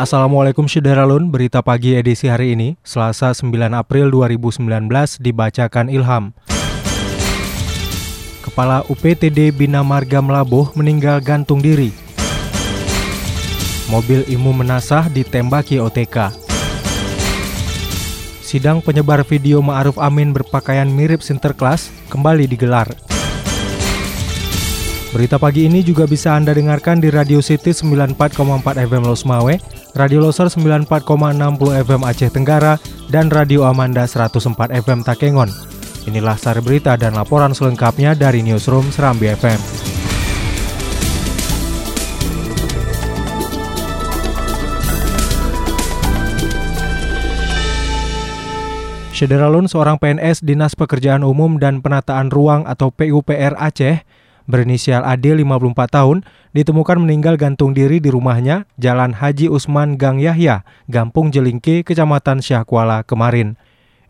Assalamualaikum Syederalun, berita pagi edisi hari ini, Selasa 9 April 2019 dibacakan Ilham. Kepala UPTD Bina Marga Melabuh meninggal gantung diri. Mobil Imu Menasah ditembaki OTK. Sidang penyebar video Ma'ruf Amin berpakaian mirip Sinterklas kembali digelar. Berita pagi ini juga bisa Anda dengarkan di Radio City 94,4 FM Losmawe, Radio Loser 94,60 FM Aceh Tenggara, dan Radio Amanda 104 FM Takengon. Inilah sari berita dan laporan selengkapnya dari Newsroom Serambi FM. Syederalun seorang PNS Dinas Pekerjaan Umum dan Penataan Ruang atau PUPR Aceh berinisial AD 54 tahun ditemukan meninggal gantung diri di rumahnya Jalan Haji Usman Gang Yahya, Gampung Jelingke, Kecamatan Syahkuala kemarin.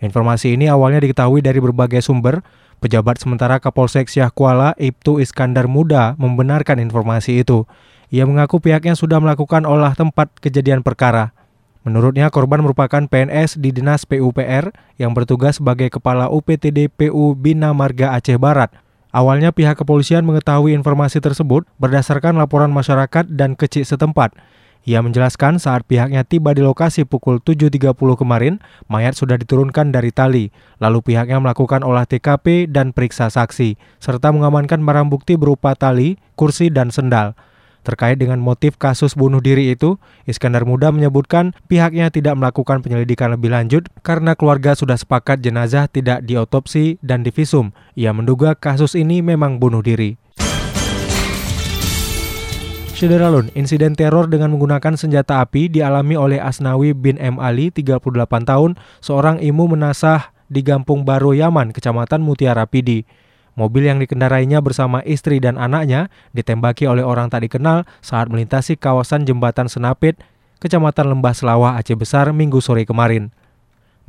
Informasi ini awalnya diketahui dari berbagai sumber. Pejabat sementara Kapolsek Syahkuala Ibtu Iskandar Muda membenarkan informasi itu. Ia mengaku pihaknya sudah melakukan olah tempat kejadian perkara. Menurutnya korban merupakan PNS di Dinas PUPR yang bertugas sebagai Kepala UPTD PU Bina Marga Aceh Barat. Awalnya pihak kepolisian mengetahui informasi tersebut berdasarkan laporan masyarakat dan kecik setempat. Ia menjelaskan saat pihaknya tiba di lokasi pukul 7.30 kemarin, mayat sudah diturunkan dari tali. Lalu pihaknya melakukan olah TKP dan periksa saksi, serta mengamankan barang bukti berupa tali, kursi, dan sendal. Terkait dengan motif kasus bunuh diri itu, Iskandar Muda menyebutkan pihaknya tidak melakukan penyelidikan lebih lanjut karena keluarga sudah sepakat jenazah tidak diotopsi dan divisum. Ia menduga kasus ini memang bunuh diri. Syederalun, insiden teror dengan menggunakan senjata api dialami oleh Asnawi bin M. Ali, 38 tahun, seorang imu menasah di Gampung Baro Yaman, Kecamatan Mutiara Pidi. Mobil yang dikendarainya bersama istri dan anaknya ditembaki oleh orang tak dikenal saat melintasi kawasan Jembatan Senapit, Kecamatan Lembah Selawah Aceh Besar minggu sore kemarin.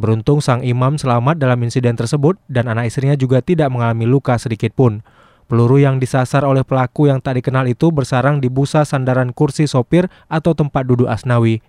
Beruntung sang imam selamat dalam insiden tersebut dan anak istrinya juga tidak mengalami luka sedikit pun. Peluru yang disasar oleh pelaku yang tak dikenal itu bersarang di busa sandaran kursi sopir atau tempat duduk Asnawi.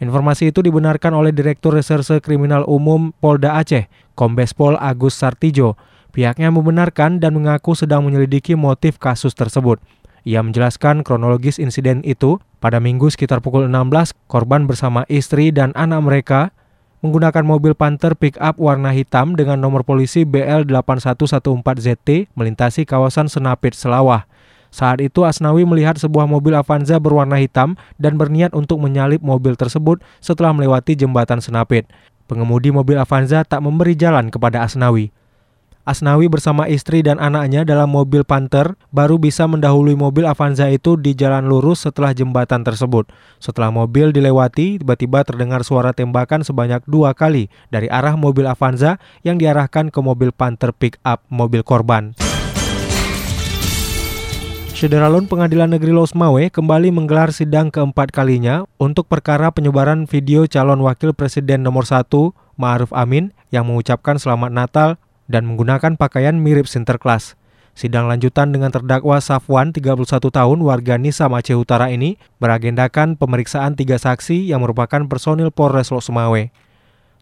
Informasi itu dibenarkan oleh Direktur Reserse Kriminal Umum Polda Aceh, Kombes Pol Agus Sartijo, Pihaknya membenarkan dan mengaku sedang menyelidiki motif kasus tersebut. Ia menjelaskan kronologis insiden itu pada minggu sekitar pukul 16, korban bersama istri dan anak mereka menggunakan mobil Panther pick-up warna hitam dengan nomor polisi BL8114ZT melintasi kawasan Senapit, Selawah. Saat itu Asnawi melihat sebuah mobil Avanza berwarna hitam dan berniat untuk menyalip mobil tersebut setelah melewati jembatan Senapit. Pengemudi mobil Avanza tak memberi jalan kepada Asnawi. Asnawi bersama istri dan anaknya dalam mobil Panther baru bisa mendahului mobil Avanza itu di jalan lurus setelah jembatan tersebut. Setelah mobil dilewati, tiba-tiba terdengar suara tembakan sebanyak dua kali dari arah mobil Avanza yang diarahkan ke mobil Panther pick-up mobil korban. Syederalun Pengadilan Negeri Losmawe kembali menggelar sidang keempat kalinya untuk perkara penyebaran video calon wakil presiden nomor satu Ma'ruf Amin yang mengucapkan selamat Natal dan menggunakan pakaian mirip Sinterklas. Sidang lanjutan dengan terdakwa Safwan, 31 tahun, warga Nisa Aceh Utara ini beragendakan pemeriksaan tiga saksi yang merupakan personil Polres Lok Sumawe.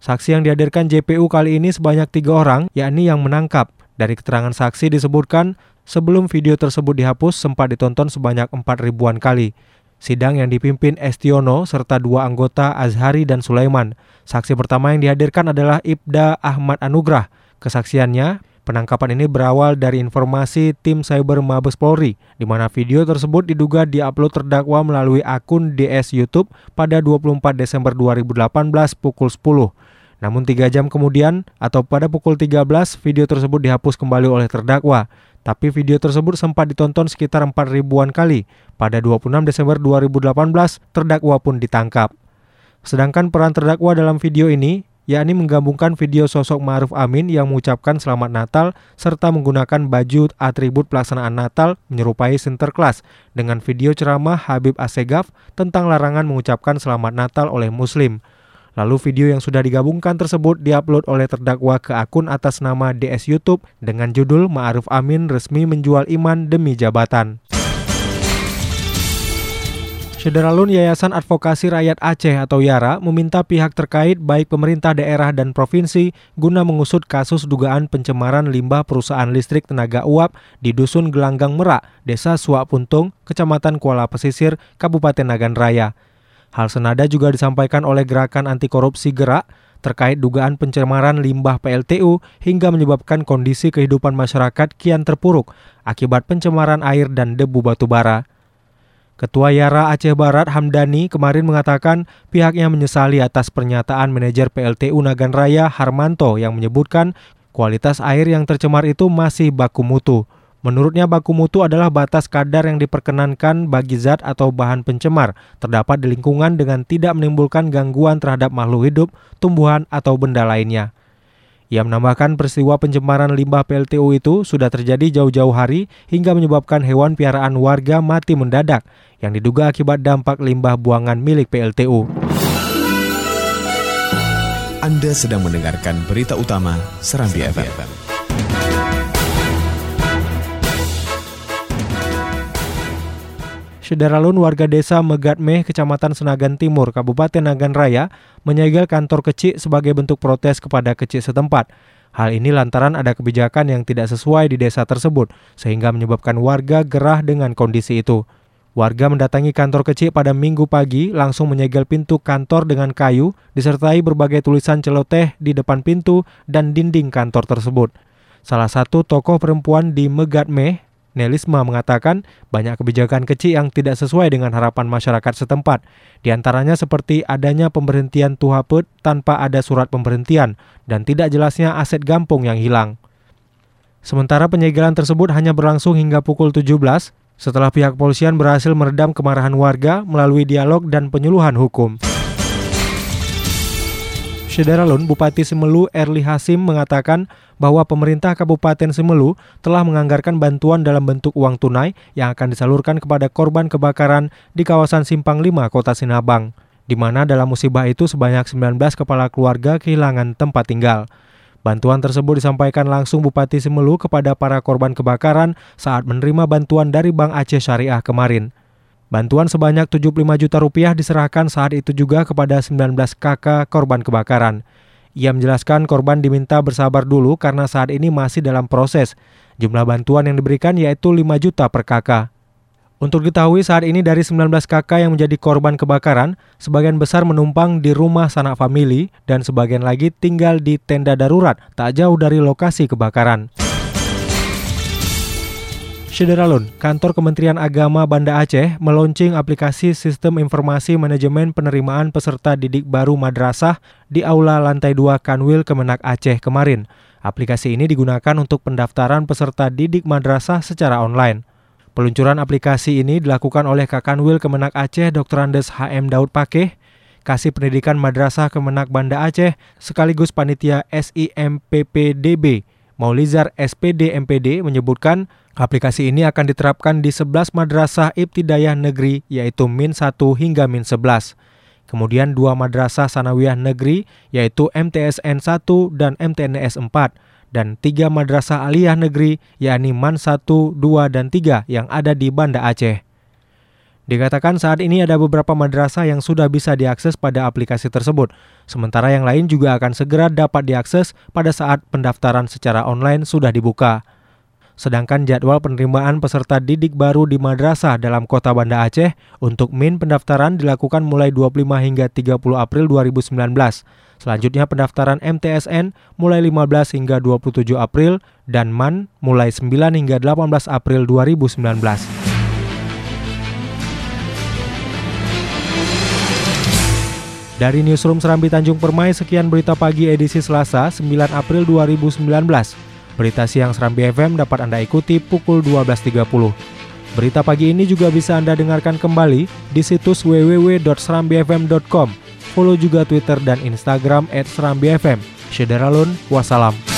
Saksi yang dihadirkan JPU kali ini sebanyak tiga orang, yakni yang menangkap. Dari keterangan saksi disebutkan, sebelum video tersebut dihapus sempat ditonton sebanyak 4 ribuan kali. Sidang yang dipimpin Estiono serta dua anggota Azhari dan Sulaiman. Saksi pertama yang dihadirkan adalah Ibda Ahmad Anugrah, Kesaksiannya, penangkapan ini berawal dari informasi tim cyber Mabes Polri, di mana video tersebut diduga diupload terdakwa melalui akun DS YouTube pada 24 Desember 2018 pukul 10. Namun tiga jam kemudian atau pada pukul 13 video tersebut dihapus kembali oleh terdakwa. tapi video tersebut sempat ditonton sekitar 4 ribuan kali. Pada 26 Desember 2018, terdakwa pun ditangkap. Sedangkan peran terdakwa dalam video ini yakni menggabungkan video sosok Ma'ruf Amin yang mengucapkan selamat Natal serta menggunakan baju atribut pelaksanaan Natal menyerupai Sinterklas dengan video ceramah Habib Asegaf tentang larangan mengucapkan selamat Natal oleh muslim. Lalu video yang sudah digabungkan tersebut diupload oleh terdakwa ke akun atas nama DS YouTube dengan judul Ma'ruf Amin resmi menjual iman demi jabatan. Syederalun Yayasan Advokasi Rakyat Aceh atau YARA meminta pihak terkait baik pemerintah daerah dan provinsi guna mengusut kasus dugaan pencemaran limbah perusahaan listrik tenaga uap di Dusun Gelanggang Merak, Desa Suak Puntung, Kecamatan Kuala Pesisir, Kabupaten Nagan Raya. Hal senada juga disampaikan oleh Gerakan Anti Korupsi Gerak terkait dugaan pencemaran limbah PLTU hingga menyebabkan kondisi kehidupan masyarakat kian terpuruk akibat pencemaran air dan debu batubara. Ketua Yara Aceh Barat Hamdani kemarin mengatakan pihaknya menyesali atas pernyataan manajer PLTU Nagan Raya Harmanto yang menyebutkan kualitas air yang tercemar itu masih baku mutu. Menurutnya baku mutu adalah batas kadar yang diperkenankan bagi zat atau bahan pencemar terdapat di lingkungan dengan tidak menimbulkan gangguan terhadap makhluk hidup, tumbuhan, atau benda lainnya. Ia menambahkan peristiwa pencemaran limbah PLTU itu sudah terjadi jauh-jauh hari hingga menyebabkan hewan piaraan warga mati mendadak yang diduga akibat dampak limbah buangan milik PLTU. Anda sedang mendengarkan berita utama Serambi FM. Syederalun warga desa Megatmeh, Kecamatan Senagan Timur, Kabupaten Nagan Raya, menyegel kantor kecil sebagai bentuk protes kepada kecil setempat. Hal ini lantaran ada kebijakan yang tidak sesuai di desa tersebut, sehingga menyebabkan warga gerah dengan kondisi itu. Warga mendatangi kantor kecil pada minggu pagi, langsung menyegel pintu kantor dengan kayu, disertai berbagai tulisan celoteh di depan pintu dan dinding kantor tersebut. Salah satu tokoh perempuan di Megatmeh, Nelisma mengatakan banyak kebijakan kecil yang tidak sesuai dengan harapan masyarakat setempat. Di antaranya seperti adanya pemberhentian tuhapet tanpa ada surat pemberhentian dan tidak jelasnya aset gampung yang hilang. Sementara penyegelan tersebut hanya berlangsung hingga pukul 17 setelah pihak polisian berhasil meredam kemarahan warga melalui dialog dan penyuluhan hukum. Syederalun, Bupati Semelu Erli Hasim mengatakan bahwa pemerintah Kabupaten Semelu telah menganggarkan bantuan dalam bentuk uang tunai yang akan disalurkan kepada korban kebakaran di kawasan Simpang 5, Kota Sinabang, di mana dalam musibah itu sebanyak 19 kepala keluarga kehilangan tempat tinggal. Bantuan tersebut disampaikan langsung Bupati Semelu kepada para korban kebakaran saat menerima bantuan dari Bank Aceh Syariah kemarin. Bantuan sebanyak 75 juta rupiah diserahkan saat itu juga kepada 19 kakak korban kebakaran. Ia menjelaskan korban diminta bersabar dulu karena saat ini masih dalam proses. Jumlah bantuan yang diberikan yaitu 5 juta per kakak. Untuk diketahui saat ini dari 19 kakak yang menjadi korban kebakaran, sebagian besar menumpang di rumah sanak famili dan sebagian lagi tinggal di tenda darurat tak jauh dari lokasi kebakaran. Syederalun, Kantor Kementerian Agama Banda Aceh meluncing aplikasi Sistem Informasi Manajemen Penerimaan Peserta Didik Baru Madrasah di Aula Lantai 2 Kanwil Kemenak Aceh kemarin. Aplikasi ini digunakan untuk pendaftaran peserta didik madrasah secara online. Peluncuran aplikasi ini dilakukan oleh Kakanwil Kemenak Aceh Dr. Andes HM Daud Pakeh, Kasih Pendidikan Madrasah Kemenak Banda Aceh, sekaligus Panitia SIMPPDB Maulizar SPD MPD menyebutkan aplikasi ini akan diterapkan di 11 madrasah ibtidayah negeri yaitu min 1 hingga min 11. Kemudian dua madrasah sanawiyah negeri yaitu MTSN 1 dan MTNS 4 dan tiga madrasah aliyah negeri yakni MAN 1, 2, dan 3 yang ada di Banda Aceh. Dikatakan saat ini ada beberapa madrasah yang sudah bisa diakses pada aplikasi tersebut, sementara yang lain juga akan segera dapat diakses pada saat pendaftaran secara online sudah dibuka. Sedangkan jadwal penerimaan peserta didik baru di madrasah dalam kota Banda Aceh untuk min pendaftaran dilakukan mulai 25 hingga 30 April 2019. Selanjutnya pendaftaran MTSN mulai 15 hingga 27 April dan MAN mulai 9 hingga 18 April 2019. Dari Newsroom Serambi Tanjung Permai, sekian berita pagi edisi Selasa 9 April 2019. Berita siang Serambi FM dapat Anda ikuti pukul 12.30. Berita pagi ini juga bisa Anda dengarkan kembali di situs www.serambifm.com. Follow juga Twitter dan Instagram @serambifm. Syederalun, wassalam.